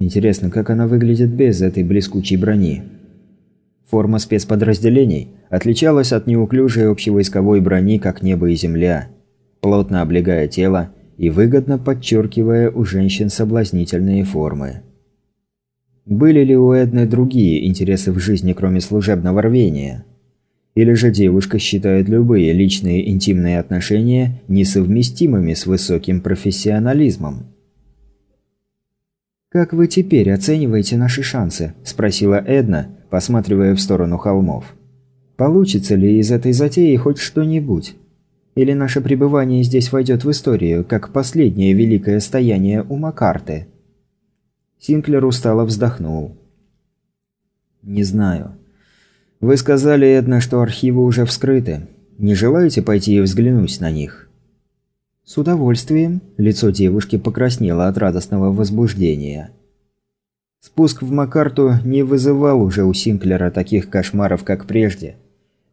Интересно, как она выглядит без этой блескучей брони? Форма спецподразделений отличалась от неуклюжей общевойсковой брони, как небо и земля, плотно облегая тело и выгодно подчеркивая у женщин соблазнительные формы. Были ли у Эдны другие интересы в жизни, кроме служебного рвения? Или же девушка считает любые личные интимные отношения несовместимыми с высоким профессионализмом? «Как вы теперь оцениваете наши шансы?» – спросила Эдна, посматривая в сторону холмов. «Получится ли из этой затеи хоть что-нибудь? Или наше пребывание здесь войдет в историю, как последнее великое стояние у Макарты?» Синклер устало вздохнул. «Не знаю. Вы сказали, Эдна, что архивы уже вскрыты. Не желаете пойти и взглянуть на них?» «С удовольствием». Лицо девушки покраснело от радостного возбуждения. Спуск в Макарту не вызывал уже у Синклера таких кошмаров, как прежде.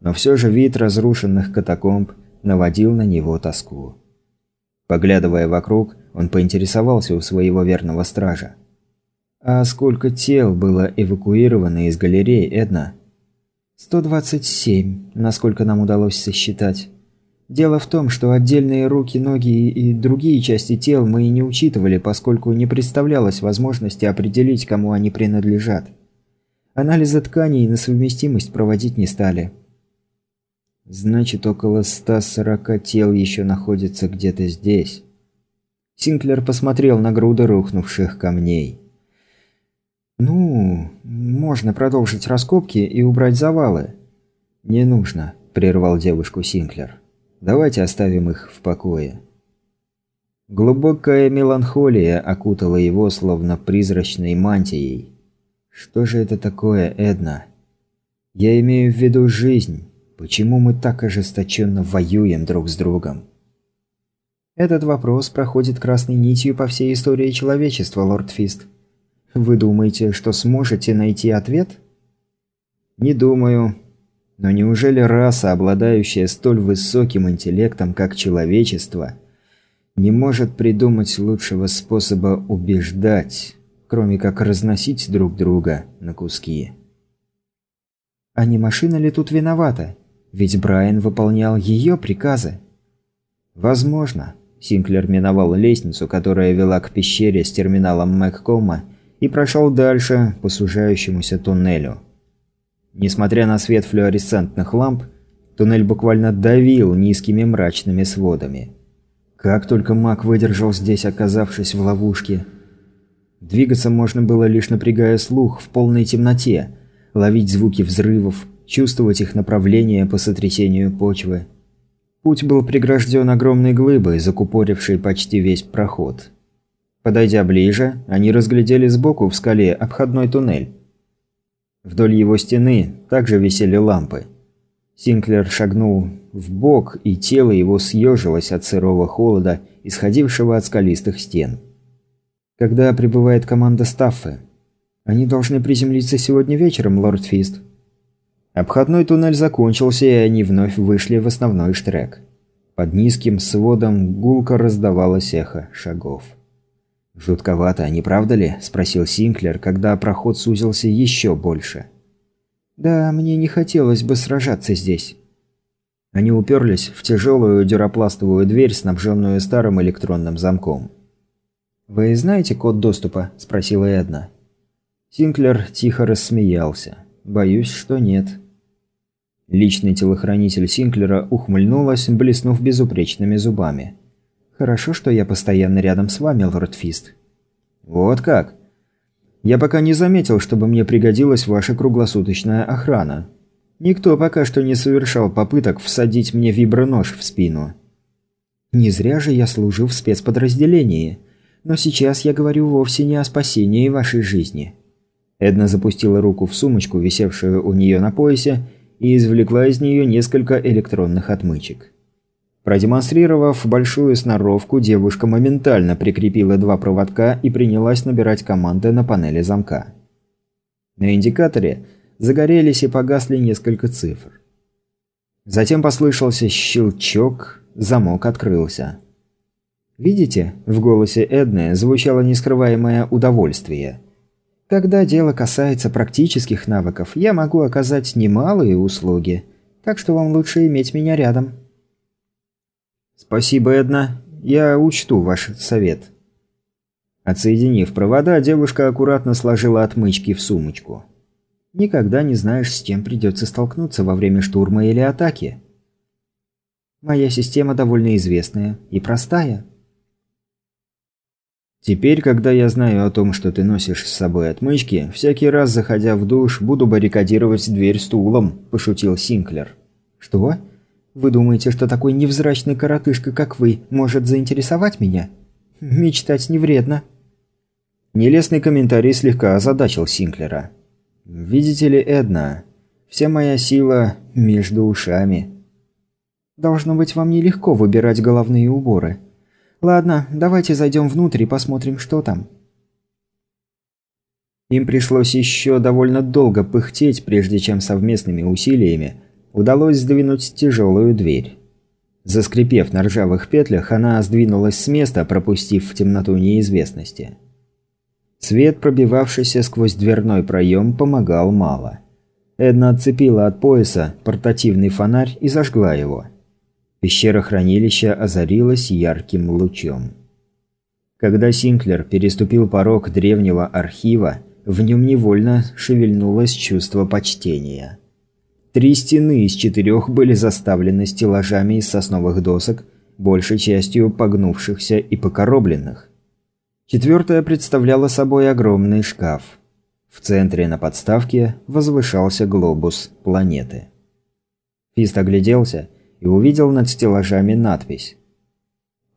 Но все же вид разрушенных катакомб наводил на него тоску. Поглядывая вокруг, он поинтересовался у своего верного стража. «А сколько тел было эвакуировано из галереи, Эдна?» «127, насколько нам удалось сосчитать. Дело в том, что отдельные руки, ноги и другие части тел мы и не учитывали, поскольку не представлялось возможности определить, кому они принадлежат. Анализы тканей на совместимость проводить не стали. Значит, около 140 тел еще находится где-то здесь. Синклер посмотрел на груды рухнувших камней. «Ну, можно продолжить раскопки и убрать завалы». «Не нужно», – прервал девушку Синклер. Давайте оставим их в покое. Глубокая меланхолия окутала его словно призрачной мантией. Что же это такое, Эдна? Я имею в виду жизнь. Почему мы так ожесточенно воюем друг с другом? Этот вопрос проходит красной нитью по всей истории человечества, лорд Фист. Вы думаете, что сможете найти ответ? Не думаю. Но неужели раса, обладающая столь высоким интеллектом, как человечество, не может придумать лучшего способа убеждать, кроме как разносить друг друга на куски? А не машина ли тут виновата? Ведь Брайан выполнял ее приказы. Возможно. Синклер миновал лестницу, которая вела к пещере с терминалом Мэгкома, и прошел дальше по сужающемуся туннелю. Несмотря на свет флуоресцентных ламп, туннель буквально давил низкими мрачными сводами. Как только маг выдержал здесь, оказавшись в ловушке. Двигаться можно было лишь напрягая слух в полной темноте, ловить звуки взрывов, чувствовать их направление по сотрясению почвы. Путь был прегражден огромной глыбой, закупорившей почти весь проход. Подойдя ближе, они разглядели сбоку в скале обходной туннель. Вдоль его стены также висели лампы. Синклер шагнул в бок, и тело его съежилось от сырого холода, исходившего от скалистых стен. Когда прибывает команда Стаффы? Они должны приземлиться сегодня вечером, лорд Фист. Обходной туннель закончился, и они вновь вышли в основной штрек. Под низким сводом гулко раздавалось эхо шагов. «Жутковато, не правда ли?» – спросил Синклер, когда проход сузился еще больше. «Да, мне не хотелось бы сражаться здесь». Они уперлись в тяжелую дюропластовую дверь, снабженную старым электронным замком. «Вы знаете код доступа?» – спросила Эдна. Синклер тихо рассмеялся. «Боюсь, что нет». Личный телохранитель Синклера ухмыльнулась, блеснув безупречными зубами. «Хорошо, что я постоянно рядом с вами, лорд Фист». «Вот как?» «Я пока не заметил, чтобы мне пригодилась ваша круглосуточная охрана. Никто пока что не совершал попыток всадить мне вибронож в спину». «Не зря же я служу в спецподразделении. Но сейчас я говорю вовсе не о спасении вашей жизни». Эдна запустила руку в сумочку, висевшую у нее на поясе, и извлекла из нее несколько электронных отмычек. Продемонстрировав большую сноровку, девушка моментально прикрепила два проводка и принялась набирать команды на панели замка. На индикаторе загорелись и погасли несколько цифр. Затем послышался щелчок, замок открылся. «Видите?» – в голосе Эдны звучало нескрываемое удовольствие. Когда дело касается практических навыков, я могу оказать немалые услуги, так что вам лучше иметь меня рядом. Спасибо, Эдна. Я учту ваш совет. Отсоединив провода, девушка аккуратно сложила отмычки в сумочку. Никогда не знаешь, с чем придется столкнуться во время штурма или атаки. Моя система довольно известная и простая. Теперь, когда я знаю о том, что ты носишь с собой отмычки, всякий раз, заходя в душ, буду баррикадировать дверь стулом», – пошутил Синклер. «Что? Вы думаете, что такой невзрачный коротышка, как вы, может заинтересовать меня? Мечтать не вредно». Нелестный комментарий слегка озадачил Синклера. «Видите ли, Эдна, вся моя сила между ушами». «Должно быть, вам нелегко выбирать головные уборы. Ладно, давайте зайдем внутрь и посмотрим, что там». Им пришлось еще довольно долго пыхтеть, прежде чем совместными усилиями удалось сдвинуть тяжелую дверь. Заскрипев на ржавых петлях, она сдвинулась с места, пропустив в темноту неизвестности. Свет, пробивавшийся сквозь дверной проем, помогал мало. Эдна отцепила от пояса портативный фонарь и зажгла его. Пещера хранилища озарилась ярким лучом. Когда Синклер переступил порог древнего архива, в нем невольно шевельнулось чувство почтения. Три стены из четырех были заставлены стеллажами из сосновых досок, большей частью погнувшихся и покоробленных. Четвертая представляла собой огромный шкаф. В центре на подставке возвышался глобус планеты. Фист огляделся и увидел над стеллажами надпись.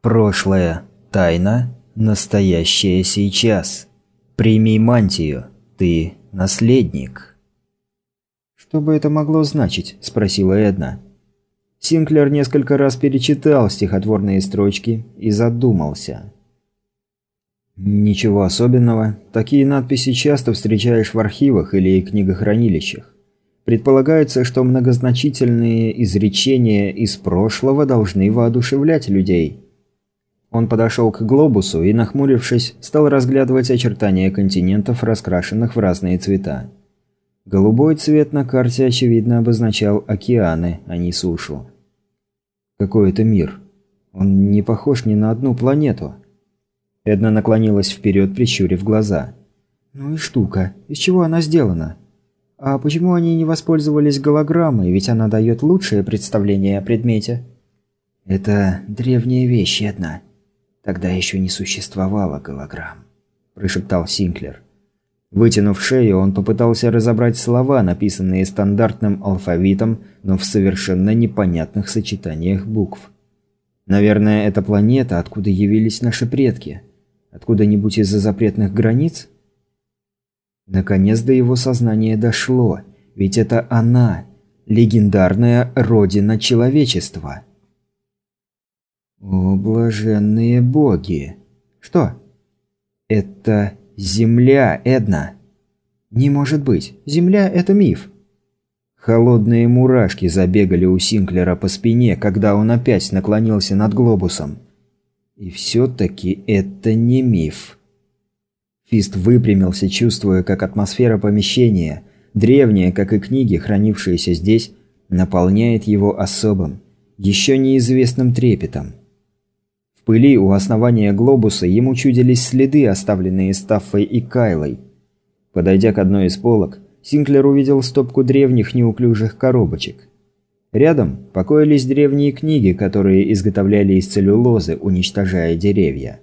«Прошлое. Тайна. Настоящее сейчас. Прими мантию. Ты наследник». «Что бы это могло значить?» – спросила Эдна. Синклер несколько раз перечитал стихотворные строчки и задумался. Ничего особенного. Такие надписи часто встречаешь в архивах или книгохранилищах. Предполагается, что многозначительные изречения из прошлого должны воодушевлять людей. Он подошел к глобусу и, нахмурившись, стал разглядывать очертания континентов, раскрашенных в разные цвета. Голубой цвет на карте, очевидно, обозначал океаны, а не сушу. Какой это мир? Он не похож ни на одну планету. Эдна наклонилась вперед, прищурив глаза. «Ну и штука. Из чего она сделана? А почему они не воспользовались голограммой, ведь она дает лучшее представление о предмете?» «Это древняя вещь, Эдна. Тогда еще не существовало голограмм», – прошептал Синклер. Вытянув шею, он попытался разобрать слова, написанные стандартным алфавитом, но в совершенно непонятных сочетаниях букв. «Наверное, это планета, откуда явились наши предки». Откуда-нибудь из-за запретных границ? Наконец до его сознания дошло, ведь это она, легендарная родина человечества. О, блаженные боги! Что? Это Земля, Эдна. Не может быть, Земля – это миф. Холодные мурашки забегали у Синклера по спине, когда он опять наклонился над глобусом. И все-таки это не миф. Фист выпрямился, чувствуя, как атмосфера помещения, древняя, как и книги, хранившиеся здесь, наполняет его особым, еще неизвестным трепетом. Пыли у основания глобуса ему чудились следы, оставленные Стаффой и Кайлой. Подойдя к одной из полок, Синклер увидел стопку древних неуклюжих коробочек. Рядом покоились древние книги, которые изготовляли из целлюлозы, уничтожая деревья.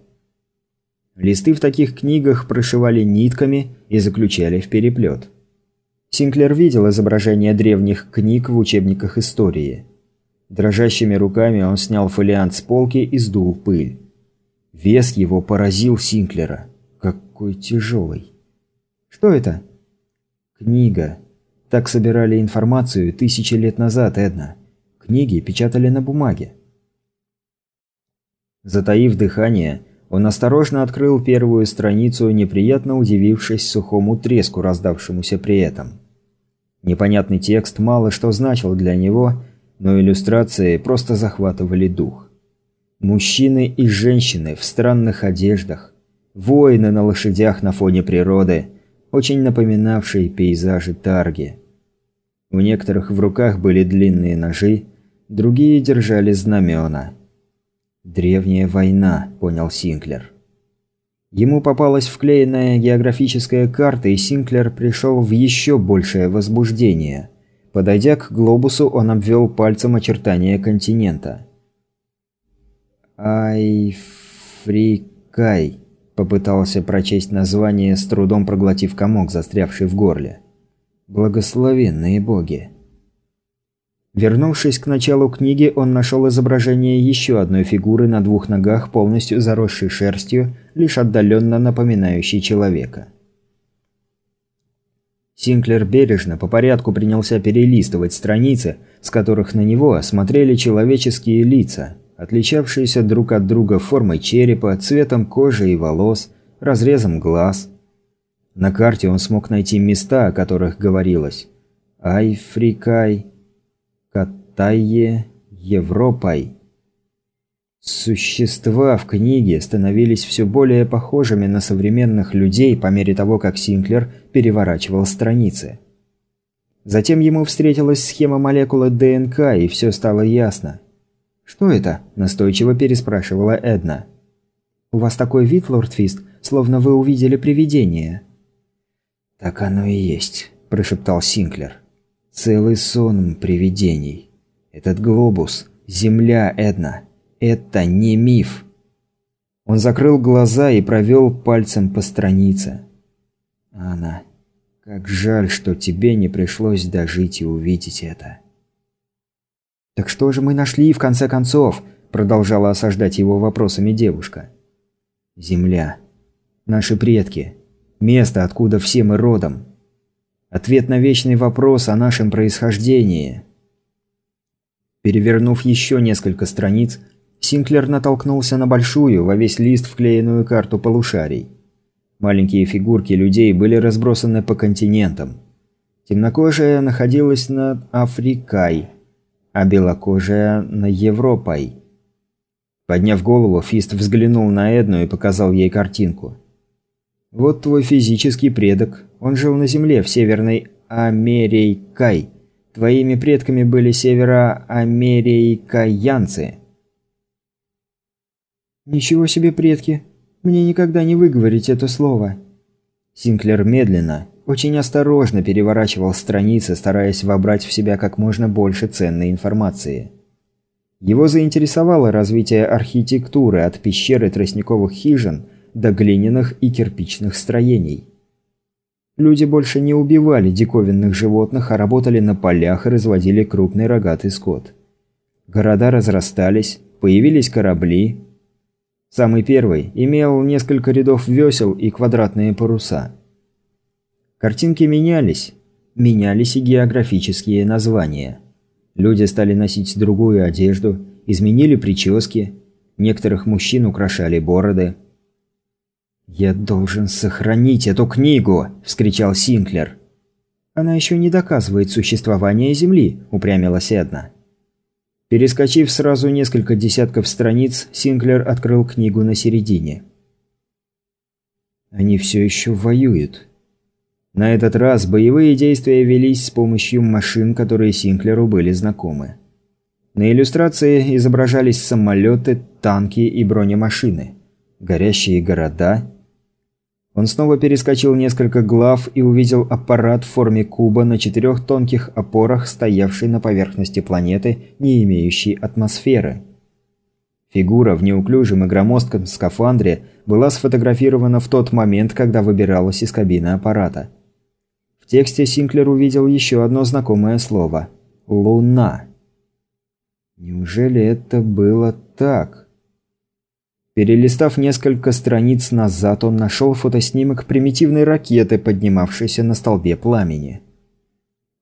Листы в таких книгах прошивали нитками и заключали в переплет. Синклер видел изображения древних книг в учебниках истории. Дрожащими руками он снял фолиант с полки и сдул пыль. Вес его поразил Синклера. Какой тяжелый. «Что это?» «Книга», так собирали информацию тысячи лет назад, Эдна. Книги печатали на бумаге. Затаив дыхание, он осторожно открыл первую страницу, неприятно удивившись сухому треску, раздавшемуся при этом. Непонятный текст мало что значил для него, но иллюстрации просто захватывали дух. Мужчины и женщины в странных одеждах, воины на лошадях на фоне природы – очень напоминавшей пейзажи Тарги. У некоторых в руках были длинные ножи, другие держали знамена. «Древняя война», – понял Синклер. Ему попалась вклеенная географическая карта, и Синклер пришел в еще большее возбуждение. Подойдя к глобусу, он обвел пальцем очертания континента. «Айфрикай», – попытался прочесть название, с трудом проглотив комок, застрявший в горле. «Благословенные боги». Вернувшись к началу книги, он нашел изображение еще одной фигуры на двух ногах, полностью заросшей шерстью, лишь отдаленно напоминающей человека. Синклер бережно по порядку принялся перелистывать страницы, с которых на него смотрели человеческие лица, отличавшиеся друг от друга формой черепа, цветом кожи и волос, разрезом глаз. На карте он смог найти места, о которых говорилось. Айфрикай, Катайе Европой. Существа в книге становились все более похожими на современных людей по мере того, как Синклер переворачивал страницы. Затем ему встретилась схема молекулы ДНК, и все стало ясно. «Что это?» – настойчиво переспрашивала Эдна. «У вас такой вид, лорд Фист, словно вы увидели привидение». «Так оно и есть», – прошептал Синклер. «Целый сон привидений». Этот глобус, Земля, Эдна, это не миф. Он закрыл глаза и провел пальцем по странице. Анна, как жаль, что тебе не пришлось дожить и увидеть это. «Так что же мы нашли, в конце концов?» – продолжала осаждать его вопросами девушка. «Земля. Наши предки. Место, откуда все мы родом. Ответ на вечный вопрос о нашем происхождении. Перевернув еще несколько страниц, Синклер натолкнулся на большую, во весь лист вклеенную карту полушарий. Маленькие фигурки людей были разбросаны по континентам. Темнокожая находилась над Африкой, а белокожая – на Европой. Подняв голову, Фист взглянул на Эдну и показал ей картинку. «Вот твой физический предок. Он жил на Земле, в Северной Америкай. Твоими предками были североамерикаянцы». «Ничего себе предки! Мне никогда не выговорить это слово!» Синклер медленно, очень осторожно переворачивал страницы, стараясь вобрать в себя как можно больше ценной информации. Его заинтересовало развитие архитектуры от пещеры тростниковых хижин до глиняных и кирпичных строений. Люди больше не убивали диковинных животных, а работали на полях и разводили крупный рогатый скот. Города разрастались, появились корабли. Самый первый имел несколько рядов весел и квадратные паруса. Картинки менялись, менялись и географические названия. Люди стали носить другую одежду, изменили прически, некоторых мужчин украшали бороды – «Я должен сохранить эту книгу!» – вскричал Синклер. «Она еще не доказывает существование Земли», – упрямилась Эдна. Перескочив сразу несколько десятков страниц, Синклер открыл книгу на середине. Они все еще воюют. На этот раз боевые действия велись с помощью машин, которые Синклеру были знакомы. На иллюстрации изображались самолеты, танки и бронемашины, горящие города он снова перескочил несколько глав и увидел аппарат в форме куба на четырех тонких опорах, стоявший на поверхности планеты, не имеющей атмосферы. Фигура в неуклюжем и громоздком скафандре была сфотографирована в тот момент, когда выбиралась из кабины аппарата. В тексте Синклер увидел еще одно знакомое слово – «Луна». Неужели это было так? Перелистав несколько страниц назад, он нашел фотоснимок примитивной ракеты, поднимавшейся на столбе пламени.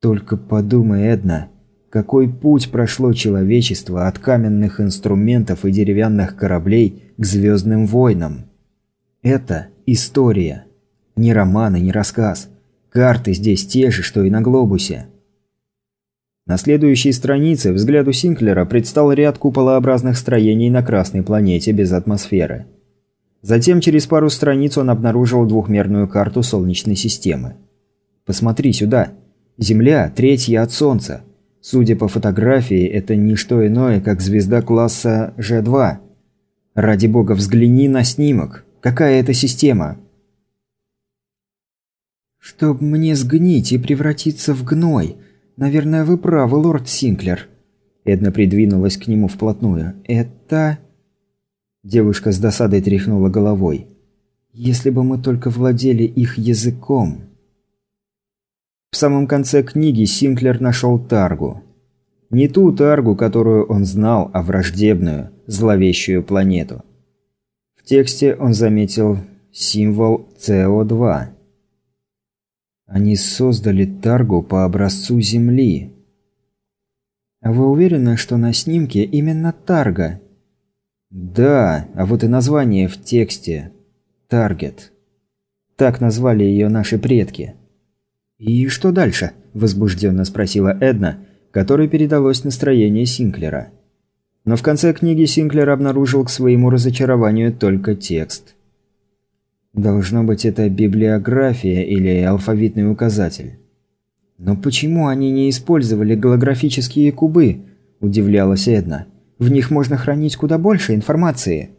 Только подумай, Эдна, какой путь прошло человечество от каменных инструментов и деревянных кораблей к звездным войнам. Это история. Не роман и не рассказ. Карты здесь те же, что и на глобусе. На следующей странице взгляду Синклера предстал ряд куполообразных строений на Красной планете без атмосферы. Затем через пару страниц он обнаружил двухмерную карту Солнечной системы. «Посмотри сюда. Земля третья от Солнца. Судя по фотографии, это не что иное, как звезда класса G2. Ради бога, взгляни на снимок. Какая это система?» «Чтоб мне сгнить и превратиться в гной. Наверное, вы правы, лорд Синклер». Эдна придвинулась к нему вплотную. «Это...» Девушка с досадой тряхнула головой. «Если бы мы только владели их языком...» В самом конце книги Синклер нашел Таргу. Не ту Таргу, которую он знал, а враждебную, зловещую планету. В тексте он заметил символ СО2. Они создали Таргу по образцу Земли. А вы уверены, что на снимке именно Тарга? Да, а вот и название в тексте. Таргет. Так назвали ее наши предки. «И что дальше?» – возбужденно спросила Эдна, которой передалось настроение Синклера. Но в конце книги Синклер обнаружил к своему разочарованию только текст. Должно быть, это библиография или алфавитный указатель. «Но почему они не использовали голографические кубы?» – удивлялась Эдна. В них можно хранить куда больше информации.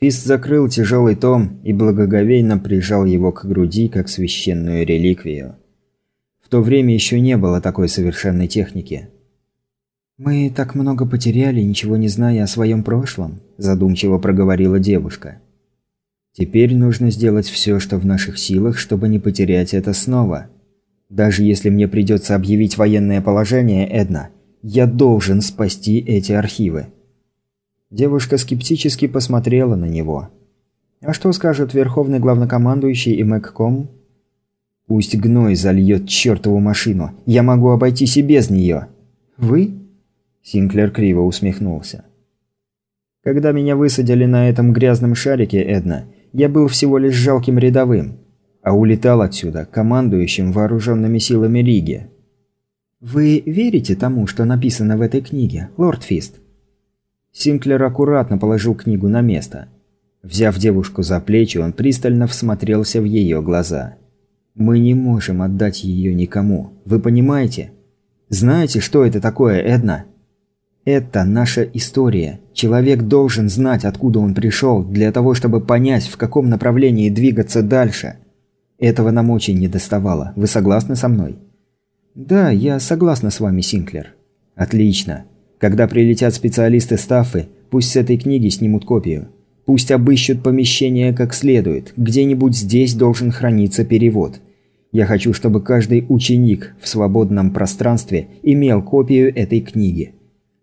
Фист закрыл тяжелый том и благоговейно прижал его к груди, как священную реликвию. В то время еще не было такой совершенной техники. «Мы так много потеряли, ничего не зная о своем прошлом», – задумчиво проговорила девушка. «Теперь нужно сделать все, что в наших силах, чтобы не потерять это снова. Даже если мне придется объявить военное положение, Эдна, я должен спасти эти архивы. Девушка скептически посмотрела на него. А что скажет верховный главнокомандующий и Мэгком? Пусть гной зальет чертову машину. Я могу обойтись и без нее. Вы? Синклер криво усмехнулся. Когда меня высадили на этом грязном шарике, Эдна, я был всего лишь жалким рядовым, а улетал отсюда командующим вооруженными силами Лиги. «Вы верите тому, что написано в этой книге, лорд Фист?» Синклер аккуратно положил книгу на место. Взяв девушку за плечи, он пристально всмотрелся в ее глаза. «Мы не можем отдать ее никому. Вы понимаете? Знаете, что это такое, Эдна?» «Это наша история. Человек должен знать, откуда он пришел, для того, чтобы понять, в каком направлении двигаться дальше. Этого нам очень недоставало. Вы согласны со мной?» «Да, я согласна с вами, Синклер». «Отлично. Когда прилетят специалисты Стаффы, пусть с этой книги снимут копию. Пусть обыщут помещение как следует. Где-нибудь здесь должен храниться перевод. Я хочу, чтобы каждый ученик в свободном пространстве имел копию этой книги.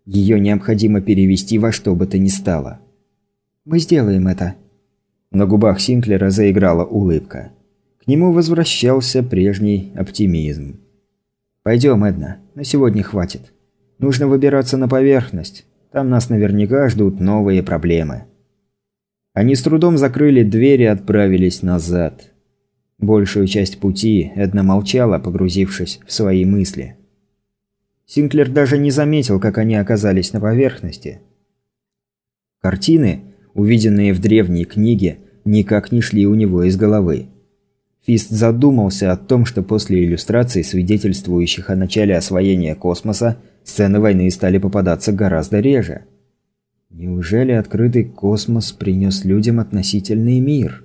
Ее необходимо перевести во что бы то ни стало». «Мы сделаем это». На губах Синклера заиграла улыбка. К нему возвращался прежний оптимизм. «Пойдем, Эдна. На сегодня хватит. Нужно выбираться на поверхность. Там нас наверняка ждут новые проблемы». Они с трудом закрыли дверь и отправились назад. Большую часть пути Эдна молчала, погрузившись в свои мысли. Синклер даже не заметил, как они оказались на поверхности. Картины, увиденные в древней книге, никак не шли у него из головы. Фист задумался о том, что после иллюстраций, свидетельствующих о начале освоения космоса, сцены войны стали попадаться гораздо реже. Неужели открытый космос принес людям относительный мир?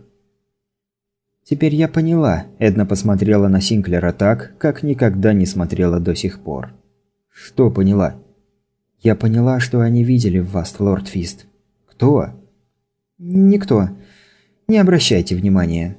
Теперь я поняла, Эдна посмотрела на Синклера так, как никогда не смотрела до сих пор. Что поняла? Я поняла, что они видели в вас, лорд Фист. Кто? Никто. Не обращайте внимания.